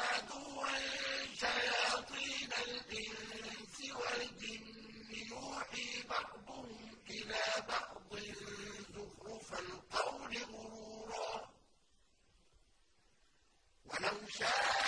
عدوا شياطين الإنس والجن يوحي بعضهم إلى بعض زخرف القول غرورا. ولو شاء